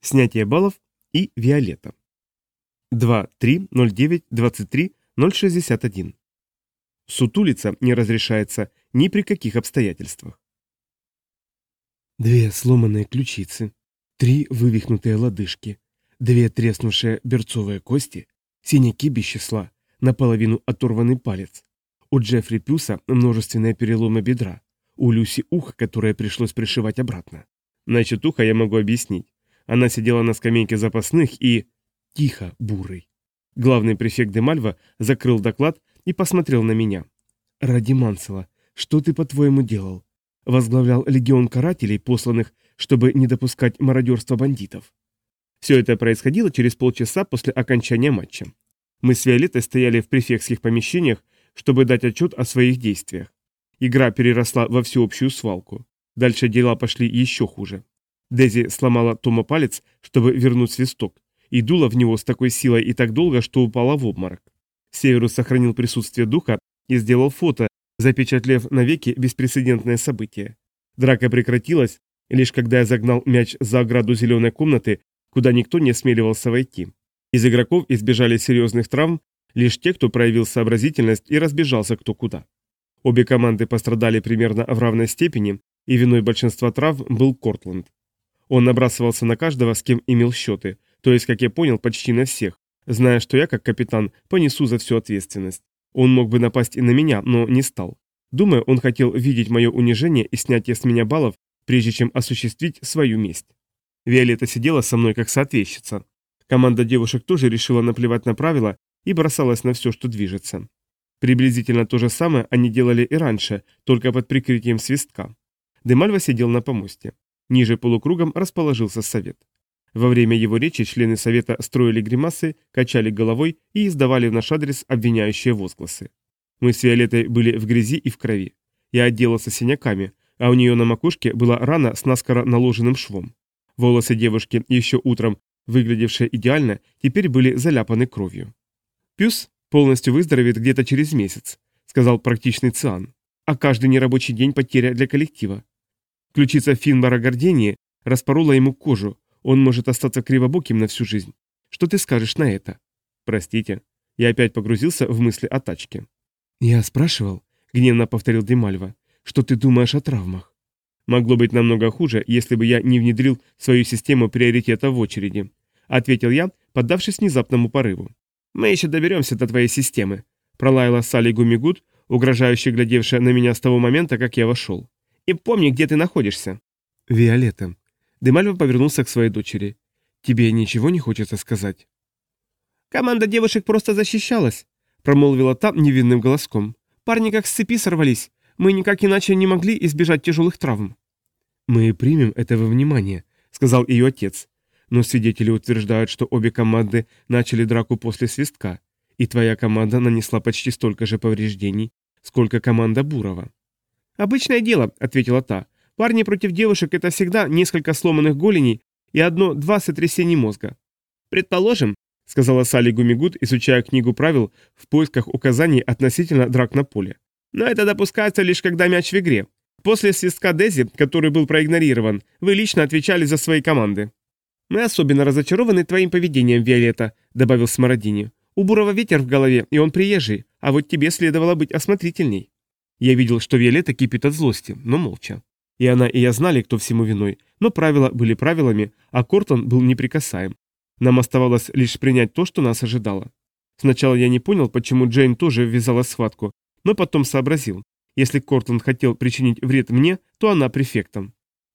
снятие баллов и Виолетта. 2-3-09-23-061. Сутулица не разрешается ни при каких обстоятельствах. Две сломанные ключицы, три вывихнутые лодыжки, две треснувшие берцовые кости, синяки без числа, наполовину оторванный палец. У Джеффри Пюса множественные переломы бедра, у Люси ухо, которое пришлось пришивать обратно. Значит, ухо я могу объяснить. Она сидела на скамейке запасных и... Тихо, бурый. Главный префект Демальва закрыл доклад и посмотрел на меня. «Ради Мансела, что ты, по-твоему, делал? Возглавлял легион карателей, посланных, чтобы не допускать мародерства бандитов?» Все это происходило через полчаса после окончания матча. Мы с Виолеттой стояли в префектских помещениях, чтобы дать отчет о своих действиях. Игра переросла во всеобщую свалку. Дальше дела пошли еще хуже. Дези сломала Тома палец, чтобы вернуть свисток, и дула в него с такой силой и так долго, что упала в обморок. Северус сохранил присутствие духа и сделал фото, запечатлев навеки беспрецедентное событие. Драка прекратилась, лишь когда я загнал мяч за ограду зеленой комнаты, куда никто не осмеливался войти. Из игроков избежали серьезных травм лишь те, кто проявил сообразительность и разбежался кто куда. Обе команды пострадали примерно в равной степени, и виной большинства трав был Кортланд. Он набрасывался на каждого, с кем имел счеты, то есть, как я понял, почти на всех, зная, что я, как капитан, понесу за всю ответственность. Он мог бы напасть и на меня, но не стал. Думаю, он хотел видеть мое унижение и снятие с меня баллов, прежде чем осуществить свою месть. Виолетта сидела со мной как соответчица. Команда девушек тоже решила наплевать на правила и бросалась на все, что движется. Приблизительно то же самое они делали и раньше, только под прикрытием свистка. Демальва сидел на помосте. Ниже полукругом расположился совет. Во время его речи члены совета строили гримасы, качали головой и издавали в наш адрес обвиняющие возгласы. Мы с Виолеттой были в грязи и в крови. Я отделался синяками, а у нее на макушке была рана с наскоро наложенным швом. Волосы девушки, еще утром выглядевшие идеально, теперь были заляпаны кровью. «Пюс полностью выздоровеет где-то через месяц», — сказал практичный Циан. «А каждый нерабочий день потеря для коллектива. Ключица Финбара Гордении распорола ему кожу, он может остаться кривобоким на всю жизнь. Что ты скажешь на это? Простите. Я опять погрузился в мысли о тачке. Я спрашивал, гневно повторил Демальва, что ты думаешь о травмах. Могло быть намного хуже, если бы я не внедрил свою систему приоритета в очереди, ответил я, поддавшись внезапному порыву. Мы еще доберемся до твоей системы, пролаяла Салли Гумигут, угрожающе глядевшая на меня с того момента, как я вошел. И помни, где ты находишься». «Виолетта». Демальва повернулся к своей дочери. «Тебе ничего не хочется сказать?» «Команда девушек просто защищалась», — промолвила та невинным голоском. «Парни как с цепи сорвались. Мы никак иначе не могли избежать тяжелых травм». «Мы примем это во внимание», — сказал ее отец. «Но свидетели утверждают, что обе команды начали драку после свистка, и твоя команда нанесла почти столько же повреждений, сколько команда Бурова». «Обычное дело», — ответила та. «Парни против девушек — это всегда несколько сломанных голеней и одно-два сотрясений мозга». «Предположим», — сказала Салли Гумигут, изучая книгу правил в поисках указаний относительно драк на поле. «Но это допускается лишь когда мяч в игре. После свистка Дези, который был проигнорирован, вы лично отвечали за свои команды». «Мы особенно разочарованы твоим поведением, Виолетта», — добавил Смородини. «У Бурова ветер в голове, и он приезжий, а вот тебе следовало быть осмотрительней». Я видел, что Виолетта кипит от злости, но молча. И она, и я знали, кто всему виной, но правила были правилами, а Кортон был неприкасаем. Нам оставалось лишь принять то, что нас ожидало. Сначала я не понял, почему Джейн тоже ввязалась в схватку, но потом сообразил. Если Кортон хотел причинить вред мне, то она префектом.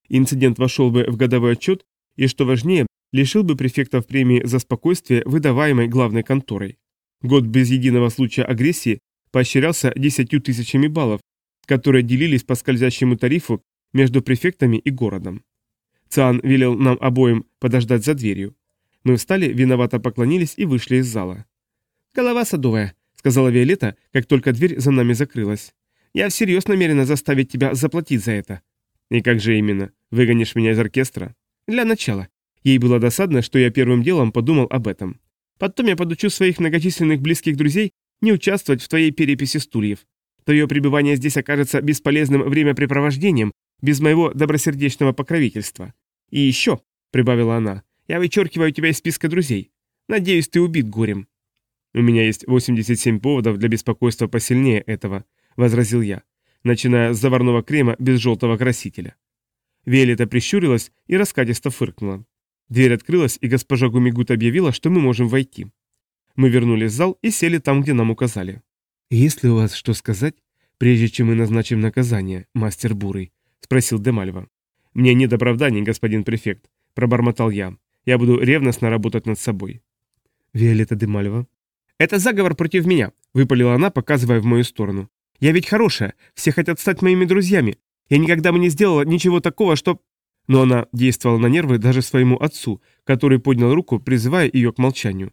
Инцидент вошел бы в годовой отчет и, что важнее, лишил бы префектов премии за спокойствие, выдаваемой главной конторой. Год без единого случая агрессии поощрялся десятью тысячами баллов, которые делились по скользящему тарифу между префектами и городом. Циан велел нам обоим подождать за дверью. Мы встали, виновато поклонились и вышли из зала. «Голова садовая», — сказала Виолетта, как только дверь за нами закрылась. «Я всерьез намерена заставить тебя заплатить за это». «И как же именно? Выгонишь меня из оркестра?» «Для начала». Ей было досадно, что я первым делом подумал об этом. Потом я подучу своих многочисленных близких друзей не участвовать в твоей переписи стульев. Твое пребывание здесь окажется бесполезным времяпрепровождением без моего добросердечного покровительства. И еще, — прибавила она, — Я вычеркиваю тебя из списка друзей. Надеюсь, ты убит горем». «У меня есть 87 поводов для беспокойства посильнее этого», — возразил я, начиная с заварного крема без желтого красителя. Виолетта прищурилась и раскатисто фыркнула. Дверь открылась, и госпожа Гумигут объявила, что мы можем войти. Мы вернулись в зал и сели там, где нам указали. «Есть ли у вас что сказать, прежде чем мы назначим наказание, мастер Бурый?» — спросил Демальва. «Мне нет оправданий, господин префект», — пробормотал я. «Я буду ревностно работать над собой». «Виолетта Демальва?» «Это заговор против меня», — выпалила она, показывая в мою сторону. «Я ведь хорошая, все хотят стать моими друзьями. Я никогда бы не сделала ничего такого, что...» Но она действовала на нервы даже своему отцу, который поднял руку, призывая ее к молчанию.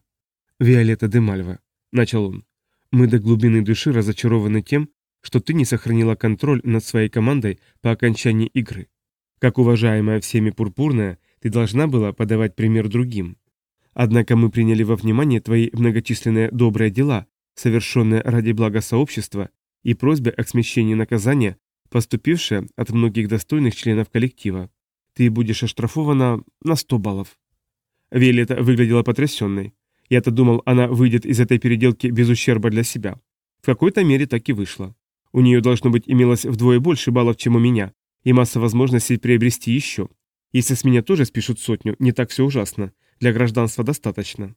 «Виолетта де Мальва», — начал он, — «мы до глубины души разочарованы тем, что ты не сохранила контроль над своей командой по окончании игры. Как уважаемая всеми пурпурная, ты должна была подавать пример другим. Однако мы приняли во внимание твои многочисленные добрые дела, совершенные ради блага сообщества, и просьбы о смещении наказания, поступившие от многих достойных членов коллектива ты будешь оштрафована на 100 баллов». Виолетта выглядела потрясенной. Я-то думал, она выйдет из этой переделки без ущерба для себя. В какой-то мере так и вышло. У нее, должно быть, имелось вдвое больше баллов, чем у меня, и масса возможностей приобрести еще. Если с меня тоже спишут сотню, не так все ужасно. Для гражданства достаточно.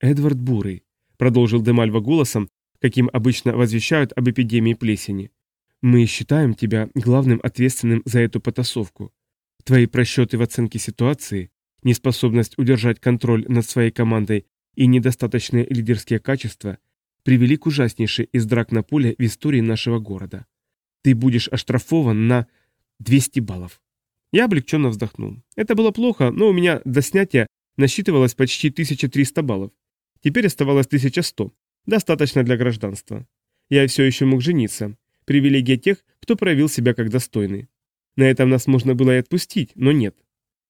«Эдвард Бурый», — продолжил Демальва голосом, каким обычно возвещают об эпидемии плесени. «Мы считаем тебя главным ответственным за эту потасовку. Твои просчеты в оценке ситуации, неспособность удержать контроль над своей командой и недостаточные лидерские качества привели к ужаснейшей из драк на поле в истории нашего города. Ты будешь оштрафован на 200 баллов. Я облегченно вздохнул. Это было плохо, но у меня до снятия насчитывалось почти 1300 баллов. Теперь оставалось 1100. Достаточно для гражданства. Я все еще мог жениться. Привилегия тех, кто проявил себя как достойный. На этом нас можно было и отпустить, но нет.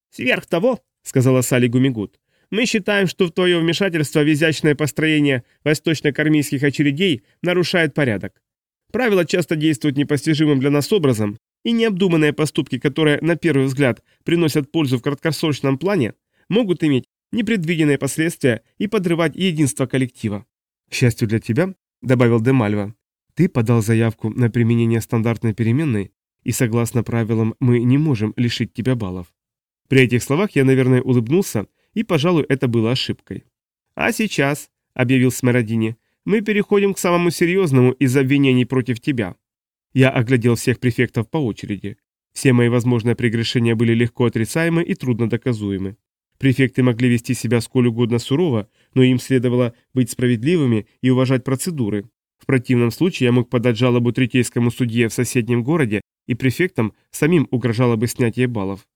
«Сверх того», — сказала Салли Гумигут, «мы считаем, что в твое вмешательство в изящное построение восточно-кармийских очередей нарушает порядок. Правила часто действуют непостижимым для нас образом, и необдуманные поступки, которые, на первый взгляд, приносят пользу в краткосрочном плане, могут иметь непредвиденные последствия и подрывать единство коллектива. К счастью для тебя, добавил Демальва, ты подал заявку на применение стандартной переменной и согласно правилам мы не можем лишить тебя баллов. При этих словах я, наверное, улыбнулся, и, пожалуй, это было ошибкой. «А сейчас», — объявил Смородини, — «мы переходим к самому серьезному из обвинений против тебя». Я оглядел всех префектов по очереди. Все мои возможные прегрешения были легко отрицаемы и трудно доказуемы. Префекты могли вести себя сколь угодно сурово, но им следовало быть справедливыми и уважать процедуры. В противном случае я мог подать жалобу третейскому судье в соседнем городе и префектам самим угрожало бы снятие баллов.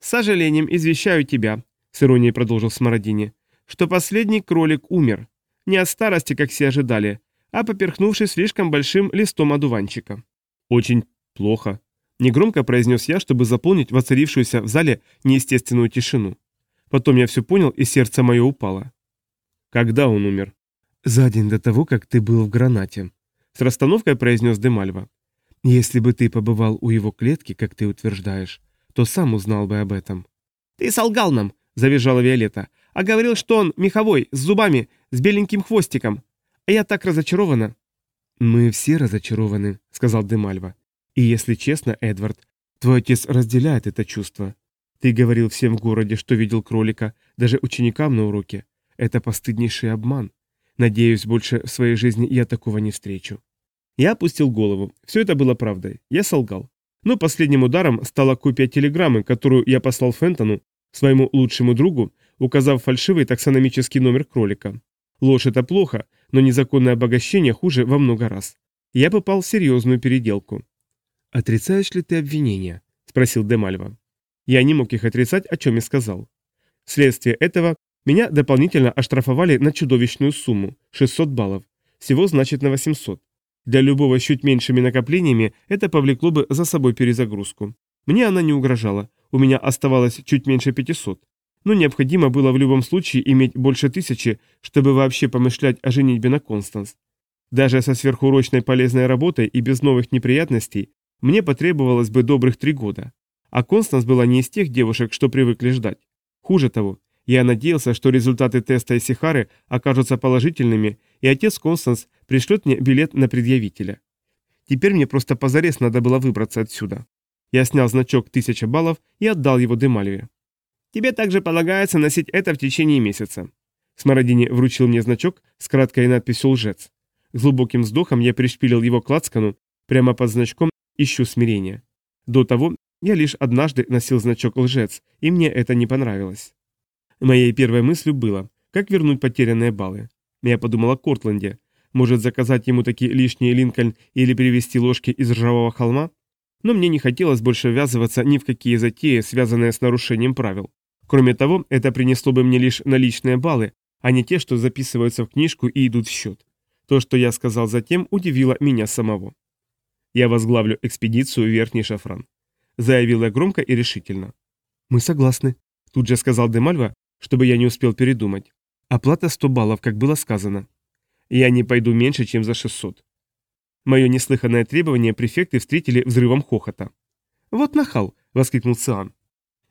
«С сожалением извещаю тебя», — с иронией продолжил Смородини, «что последний кролик умер. Не от старости, как все ожидали, а поперхнувшись слишком большим листом одуванчика». «Очень плохо», — негромко произнес я, чтобы заполнить воцарившуюся в зале неестественную тишину. Потом я все понял, и сердце мое упало. «Когда он умер?» «За день до того, как ты был в гранате», — с расстановкой произнес Демальва. Если бы ты побывал у его клетки, как ты утверждаешь, то сам узнал бы об этом. «Ты солгал нам!» – завизжала Виолетта. «А говорил, что он меховой, с зубами, с беленьким хвостиком. А я так разочарована». «Мы все разочарованы», — сказал Демальва. «И если честно, Эдвард, твой отец разделяет это чувство. Ты говорил всем в городе, что видел кролика, даже ученикам на уроке. Это постыднейший обман. Надеюсь, больше в своей жизни я такого не встречу». Я опустил голову. Все это было правдой. Я солгал. Но последним ударом стала копия телеграммы, которую я послал Фентону, своему лучшему другу, указав фальшивый таксономический номер кролика. Ложь это плохо, но незаконное обогащение хуже во много раз. Я попал в серьезную переделку. «Отрицаешь ли ты обвинения?» – спросил Демальва. Я не мог их отрицать, о чем я сказал. Вследствие этого меня дополнительно оштрафовали на чудовищную сумму – 600 баллов. Всего значит на 800. Для любого с чуть меньшими накоплениями это повлекло бы за собой перезагрузку. Мне она не угрожала, у меня оставалось чуть меньше 500. Но необходимо было в любом случае иметь больше тысячи, чтобы вообще помышлять о женитьбе на Констанс. Даже со сверхурочной полезной работой и без новых неприятностей мне потребовалось бы добрых три года. А Констанс была не из тех девушек, что привыкли ждать. Хуже того, Я надеялся, что результаты теста Исихары окажутся положительными, и отец Констанс пришлет мне билет на предъявителя. Теперь мне просто позарез надо было выбраться отсюда. Я снял значок 1000 баллов и отдал его Демальве. Тебе также полагается носить это в течение месяца. Смородини вручил мне значок с краткой надписью «Лжец». Глубоким вздохом я пришпилил его к лацкану, прямо под значком «Ищу смирения». До того я лишь однажды носил значок «Лжец», и мне это не понравилось. Моей первой мыслью было, как вернуть потерянные баллы. Я подумал о Кортленде. Может заказать ему такие лишние Линкольн или перевести ложки из ржавого холма? Но мне не хотелось больше ввязываться ни в какие затеи, связанные с нарушением правил. Кроме того, это принесло бы мне лишь наличные баллы, а не те, что записываются в книжку и идут в счет. То, что я сказал затем, удивило меня самого. Я возглавлю экспедицию Верхний Шафран. Заявил я громко и решительно. Мы согласны, тут же сказал Демальва, чтобы я не успел передумать. Оплата 100 баллов, как было сказано. Я не пойду меньше, чем за 600. Мое неслыханное требование префекты встретили взрывом хохота. «Вот нахал!» — воскликнул Циан.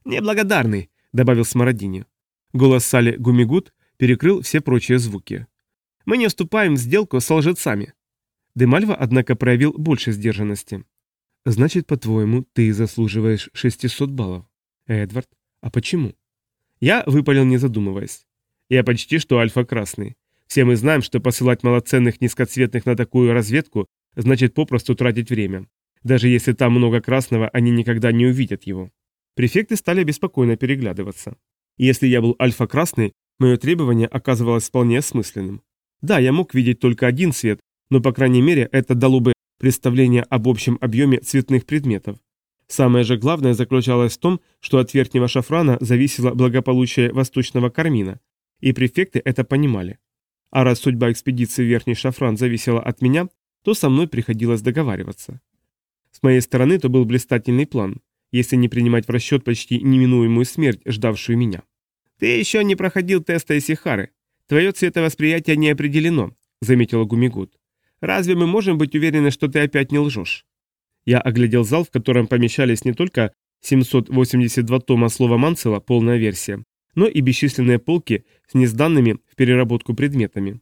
«Неблагодарный!» — добавил Смородини. Голос Сали Гумигут перекрыл все прочие звуки. «Мы не вступаем в сделку с лжецами». Демальва, однако, проявил больше сдержанности. «Значит, по-твоему, ты заслуживаешь 600 баллов. Эдвард, а почему?» Я выпалил, не задумываясь. Я почти что альфа-красный. Все мы знаем, что посылать малоценных низкоцветных на такую разведку значит попросту тратить время. Даже если там много красного, они никогда не увидят его. Префекты стали беспокойно переглядываться. Если я был альфа-красный, мое требование оказывалось вполне осмысленным. Да, я мог видеть только один цвет, но по крайней мере это дало бы представление об общем объеме цветных предметов. Самое же главное заключалось в том, что от верхнего шафрана зависело благополучие восточного кармина, и префекты это понимали. А раз судьба экспедиции в верхний шафран зависела от меня, то со мной приходилось договариваться. С моей стороны то был блистательный план, если не принимать в расчет почти неминуемую смерть, ждавшую меня. «Ты еще не проходил теста Исихары. Твое цветовосприятие не определено», — заметила Гумигут. «Разве мы можем быть уверены, что ты опять не лжешь?» Я оглядел зал, в котором помещались не только 782 тома слова Манцела, полная версия, но и бесчисленные полки с несданными в переработку предметами.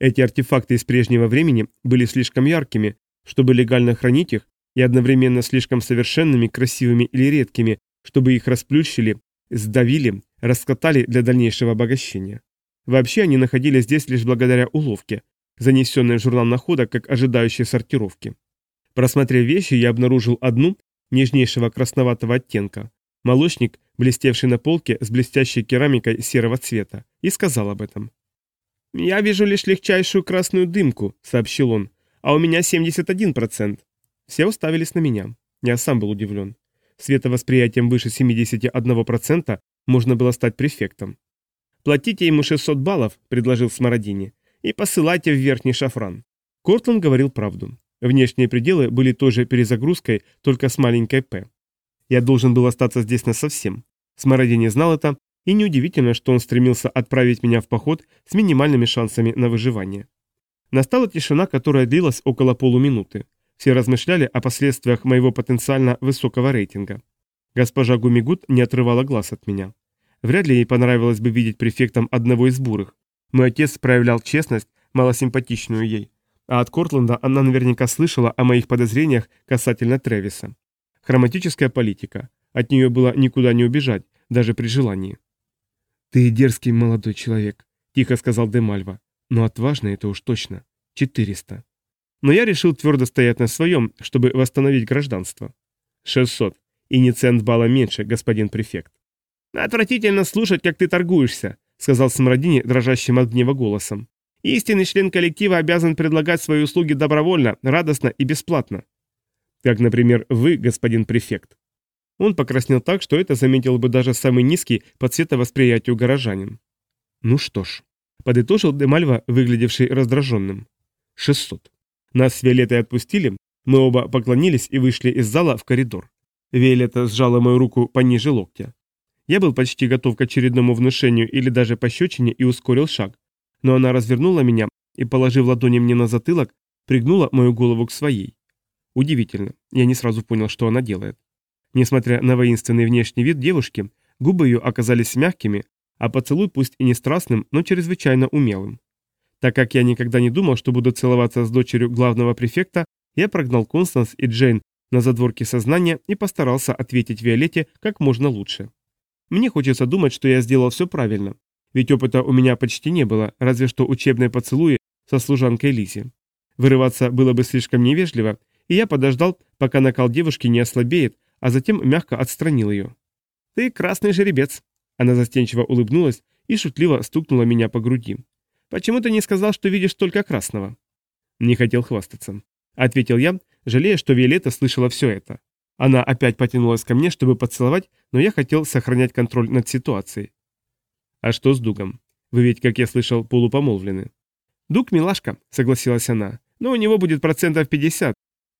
Эти артефакты из прежнего времени были слишком яркими, чтобы легально хранить их, и одновременно слишком совершенными, красивыми или редкими, чтобы их расплющили, сдавили, раскатали для дальнейшего обогащения. Вообще они находились здесь лишь благодаря уловке, занесенной в журнал находок как ожидающие сортировки. Просмотрев вещи, я обнаружил одну, нежнейшего красноватого оттенка, молочник, блестевший на полке с блестящей керамикой серого цвета, и сказал об этом. «Я вижу лишь легчайшую красную дымку», — сообщил он, — «а у меня 71%. Все уставились на меня. Я сам был удивлен. Световосприятием выше 71% можно было стать префектом. «Платите ему 600 баллов», — предложил Смородини, — «и посылайте в верхний шафран». Кортланд говорил правду. Внешние пределы были той же перезагрузкой, только с маленькой «п». Я должен был остаться здесь насовсем. Смороди не знал это, и неудивительно, что он стремился отправить меня в поход с минимальными шансами на выживание. Настала тишина, которая длилась около полуминуты. Все размышляли о последствиях моего потенциально высокого рейтинга. Госпожа Гумигут не отрывала глаз от меня. Вряд ли ей понравилось бы видеть префектом одного из бурых. Мой отец проявлял честность, малосимпатичную ей. А от Кортленда она наверняка слышала о моих подозрениях касательно Тревиса. Хроматическая политика. От нее было никуда не убежать, даже при желании. «Ты дерзкий молодой человек», — тихо сказал Демальва. «Но отважный это уж точно. 400». Но я решил твердо стоять на своем, чтобы восстановить гражданство. 600. И не цент балла меньше, господин префект. «Отвратительно слушать, как ты торгуешься», — сказал Смородини дрожащим от гнева голосом. Истинный член коллектива обязан предлагать свои услуги добровольно, радостно и бесплатно. Как, например, вы, господин префект. Он покраснел так, что это заметил бы даже самый низкий по цветовосприятию горожанин. Ну что ж, подытожил Демальва, выглядевший раздраженным. 600. Нас с Виолеттой отпустили, мы оба поклонились и вышли из зала в коридор. Виолетта сжала мою руку пониже локтя. Я был почти готов к очередному внушению или даже пощечине и ускорил шаг, но она развернула меня и, положив ладони мне на затылок, пригнула мою голову к своей. Удивительно, я не сразу понял, что она делает. Несмотря на воинственный внешний вид девушки, губы ее оказались мягкими, а поцелуй пусть и не страстным, но чрезвычайно умелым. Так как я никогда не думал, что буду целоваться с дочерью главного префекта, я прогнал Констанс и Джейн на задворке сознания и постарался ответить Виолетте как можно лучше. Мне хочется думать, что я сделал все правильно, ведь опыта у меня почти не было, разве что учебные поцелуи со служанкой Лизи. Вырываться было бы слишком невежливо, и я подождал, пока накал девушки не ослабеет, а затем мягко отстранил ее. «Ты красный жеребец!» Она застенчиво улыбнулась и шутливо стукнула меня по груди. «Почему ты не сказал, что видишь только красного?» «Не хотел хвастаться», — ответил я, жалея, что Виолетта слышала все это. Она опять потянулась ко мне, чтобы поцеловать, но я хотел сохранять контроль над ситуацией. «А что с Дугом? Вы ведь, как я слышал, полупомолвлены». «Дуг милашка», — согласилась она, — «но у него будет процентов 50.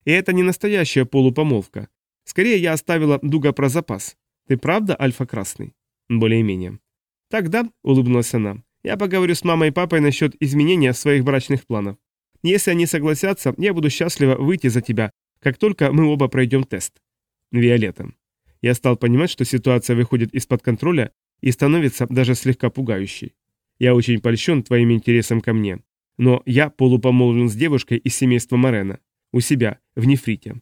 И это не настоящая полупомолвка. Скорее, я оставила Дуга про запас. Ты правда альфа-красный?» «Более-менее». «Тогда», — улыбнулась она, — «я поговорю с мамой и папой насчет изменения своих брачных планов. Если они согласятся, я буду счастлива выйти за тебя, как только мы оба пройдем тест». Виолетта. Я стал понимать, что ситуация выходит из-под контроля и становится даже слегка пугающей. Я очень польщен твоим интересом ко мне, но я полупомолвлен с девушкой из семейства Морена, у себя, в нефрите.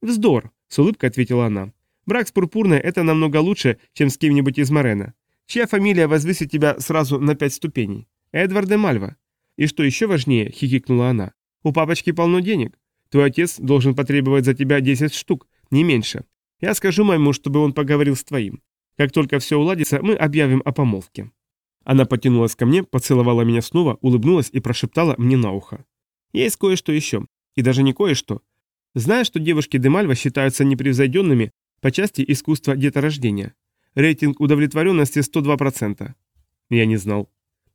«Вздор!» — с улыбкой ответила она. «Брак с Пурпурной — это намного лучше, чем с кем-нибудь из Морена. Чья фамилия возвысит тебя сразу на пять ступеней? Эдвард де Мальва. И что еще важнее, — хихикнула она, — у папочки полно денег. Твой отец должен потребовать за тебя 10 штук, не меньше. Я скажу моему, чтобы он поговорил с твоим. Как только все уладится, мы объявим о помолвке». Она потянулась ко мне, поцеловала меня снова, улыбнулась и прошептала мне на ухо. «Есть кое-что еще. И даже не кое-что. Знаешь, что девушки Демальва считаются непревзойденными по части искусства деторождения? Рейтинг удовлетворенности 102%. Я не знал.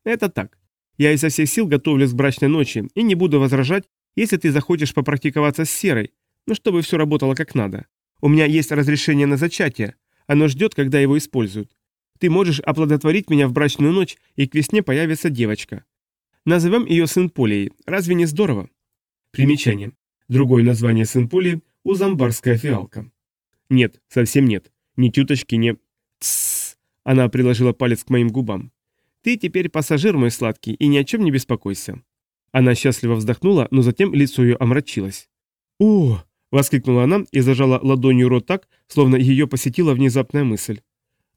Это так. Я изо всех сил готовлюсь к брачной ночи и не буду возражать, если ты захочешь попрактиковаться с серой, но чтобы все работало как надо. У меня есть разрешение на зачатие. Оно ждет, когда его используют. Ты можешь оплодотворить меня в брачную ночь, и к весне появится девочка. Назовем ее сын Полией. Разве не здорово? Примечание. Другое название сын Полии – узамбарская фиалка. Нет, совсем нет. Ни чуточки не... Тссс. Она приложила палец к моим губам. Ты теперь пассажир мой сладкий, и ни о чем не беспокойся. Она счастливо вздохнула, но затем лицо ее омрачилось. «О!» – воскликнула она и зажала ладонью рот так, словно ее посетила внезапная мысль.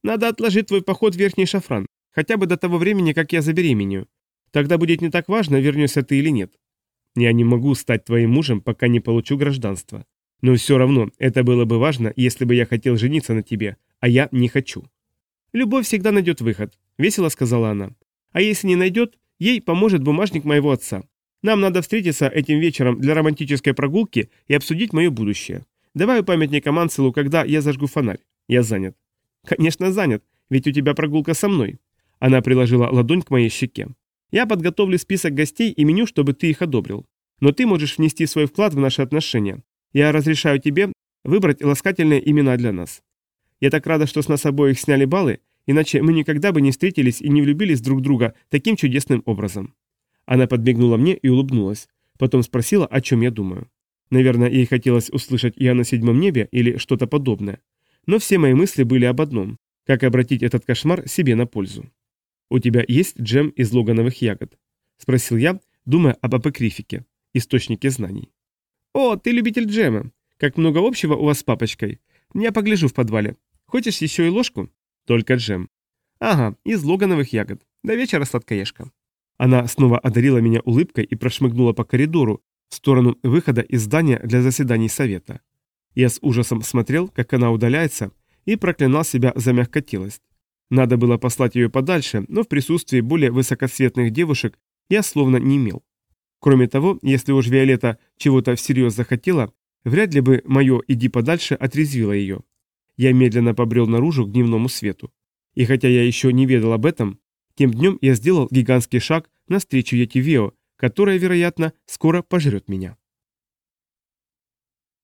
«Надо отложить твой поход в Верхний Шафран, хотя бы до того времени, как я забеременею. Тогда будет не так важно, вернешься ты или нет. Я не могу стать твоим мужем, пока не получу гражданство. Но все равно это было бы важно, если бы я хотел жениться на тебе, а я не хочу». «Любовь всегда найдет выход», – весело сказала она. «А если не найдет, ей поможет бумажник моего отца. Нам надо встретиться этим вечером для романтической прогулки и обсудить мое будущее. Давай у памятника Манселу, когда я зажгу фонарь. Я занят. Конечно, занят, ведь у тебя прогулка со мной. Она приложила ладонь к моей щеке. Я подготовлю список гостей и меню, чтобы ты их одобрил. Но ты можешь внести свой вклад в наши отношения. Я разрешаю тебе выбрать ласкательные имена для нас. Я так рада, что с нас обоих сняли баллы, иначе мы никогда бы не встретились и не влюбились друг в друга таким чудесным образом. Она подмигнула мне и улыбнулась. Потом спросила, о чем я думаю. Наверное, ей хотелось услышать «я на седьмом небе» или что-то подобное. Но все мои мысли были об одном – как обратить этот кошмар себе на пользу. «У тебя есть джем из логановых ягод?» – спросил я, думая об апокрифике, источнике знаний. «О, ты любитель джема. Как много общего у вас с папочкой. Я погляжу в подвале. Хочешь еще и ложку?» «Только джем». «Ага, из логановых ягод. До вечера, сладкоежка». Она снова одарила меня улыбкой и прошмыгнула по коридору в сторону выхода из здания для заседаний совета. Я с ужасом смотрел, как она удаляется, и проклинал себя за мягкотелость. Надо было послать ее подальше, но в присутствии более высокосветных девушек я словно не имел. Кроме того, если уж Виолетта чего-то всерьез захотела, вряд ли бы мое «иди подальше» отрезвило ее. Я медленно побрел наружу к дневному свету. И хотя я еще не ведал об этом, тем днем я сделал гигантский шаг навстречу Етивео, которая, вероятно, скоро пожрет меня.